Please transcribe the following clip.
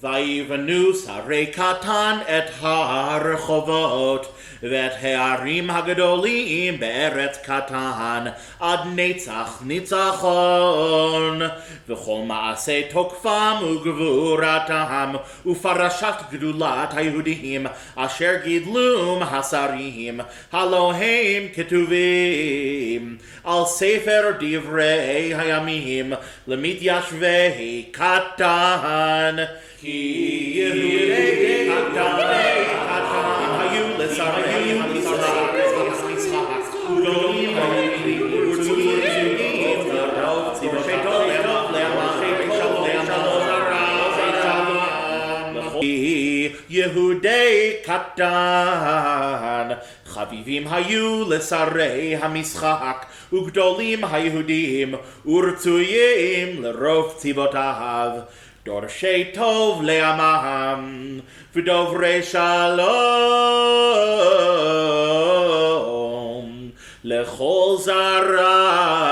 ויבנו שרי קטן את הרחובות ואת הערים הגדולים בארץ קטן עד נצח ניצחון. וכל מעשי תוקפם וגבורתם ופרשת גדולת היהודים אשר גידלום השרים הלא הם כתובים. על ספר דברי הימים למתיישבי קטן Yehudei Katan Chavivim hayu lesarei hamischak Ugdolim hayudim Urtuyim lerov tzivotav צבאי טוב לרוב לעמכי טוב לעמלו יהודי קטן חביבים היו לשרי המשחק וגדולים היהודים ורצויים לרוב צבאותיו דורשי טוב לעמם ודוברי שלום לכל זרה